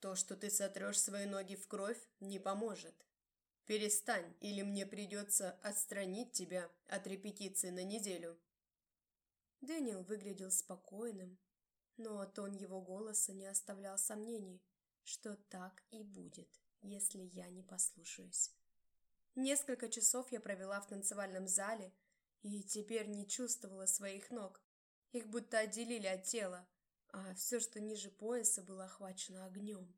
То, что ты сотрешь свои ноги в кровь, не поможет. Перестань, или мне придется отстранить тебя от репетиции на неделю. Дэниел выглядел спокойным, но тон его голоса не оставлял сомнений, что так и будет, если я не послушаюсь. Несколько часов я провела в танцевальном зале и теперь не чувствовала своих ног. Их будто отделили от тела, а все, что ниже пояса, было охвачено огнем.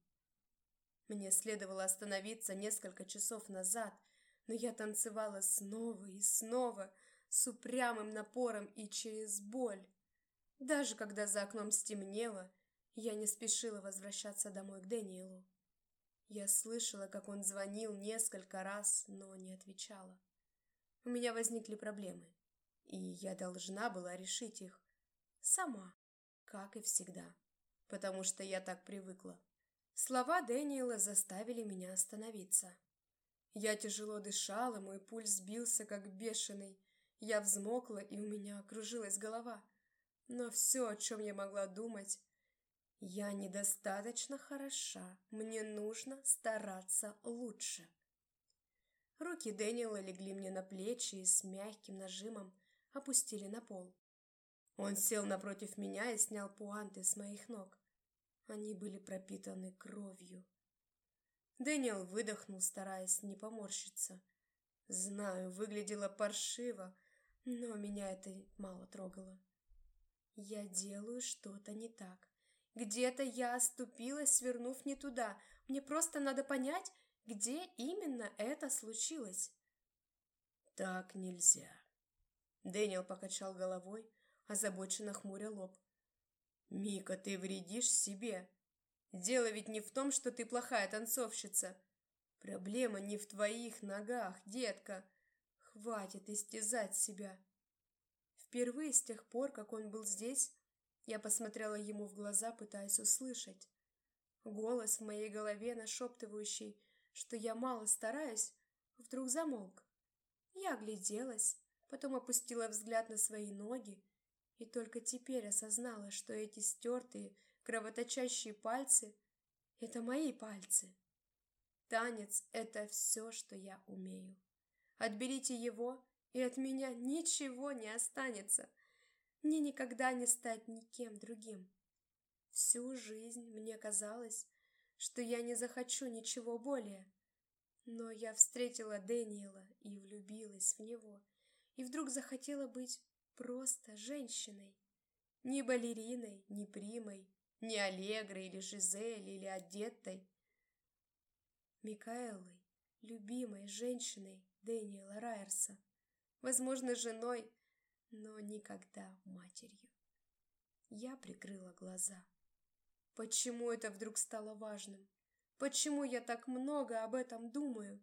Мне следовало остановиться несколько часов назад, но я танцевала снова и снова, с упрямым напором и через боль. Даже когда за окном стемнело, я не спешила возвращаться домой к Дэниелу. Я слышала, как он звонил несколько раз, но не отвечала. У меня возникли проблемы, и я должна была решить их сама, как и всегда, потому что я так привыкла. Слова Дэниела заставили меня остановиться. Я тяжело дышала, мой пульс сбился, как бешеный. Я взмокла, и у меня окружилась голова. Но все, о чем я могла думать, я недостаточно хороша, мне нужно стараться лучше. Руки Дэниела легли мне на плечи и с мягким нажимом опустили на пол. Он сел напротив меня и снял пуанты с моих ног. Они были пропитаны кровью. Дэниел выдохнул, стараясь не поморщиться. Знаю, выглядело паршиво, но меня это мало трогало. Я делаю что-то не так. Где-то я оступилась, свернув не туда. Мне просто надо понять, где именно это случилось. Так нельзя. Дэниел покачал головой, озабоченно хмуря лоб. Мика, ты вредишь себе. Дело ведь не в том, что ты плохая танцовщица. Проблема не в твоих ногах, детка. Хватит истязать себя. Впервые с тех пор, как он был здесь, я посмотрела ему в глаза, пытаясь услышать. Голос в моей голове, нашептывающий, что я мало стараюсь, вдруг замолк. Я огляделась, потом опустила взгляд на свои ноги и только теперь осознала, что эти стертые, кровоточащие пальцы — это мои пальцы. Танец — это все, что я умею. Отберите его, и от меня ничего не останется — мне никогда не стать никем другим. Всю жизнь мне казалось, что я не захочу ничего более. Но я встретила Дэниела и влюбилась в него, и вдруг захотела быть просто женщиной. Не балериной, не примой, не Аллегрой или Жизель или Одеттой. Микаэлой, любимой женщиной Дэниела Райерса. Возможно, женой, но никогда матерью. Я прикрыла глаза. Почему это вдруг стало важным? Почему я так много об этом думаю?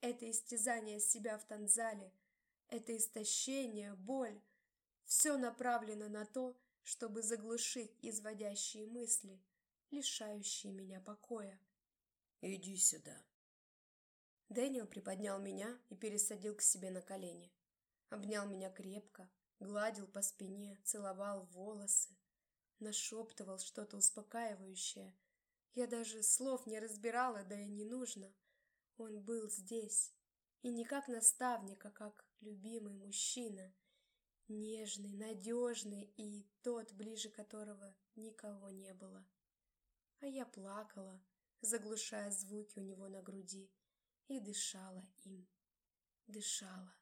Это истязание себя в танзале, это истощение, боль. Все направлено на то, чтобы заглушить изводящие мысли, лишающие меня покоя. «Иди сюда». Дэниел приподнял меня и пересадил к себе на колени. Обнял меня крепко, гладил по спине, целовал волосы, нашептывал что-то успокаивающее. Я даже слов не разбирала, да и не нужно. Он был здесь, и не как наставник, а как любимый мужчина, нежный, надежный и тот, ближе которого никого не было. А я плакала, заглушая звуки у него на груди, и дышала им, дышала.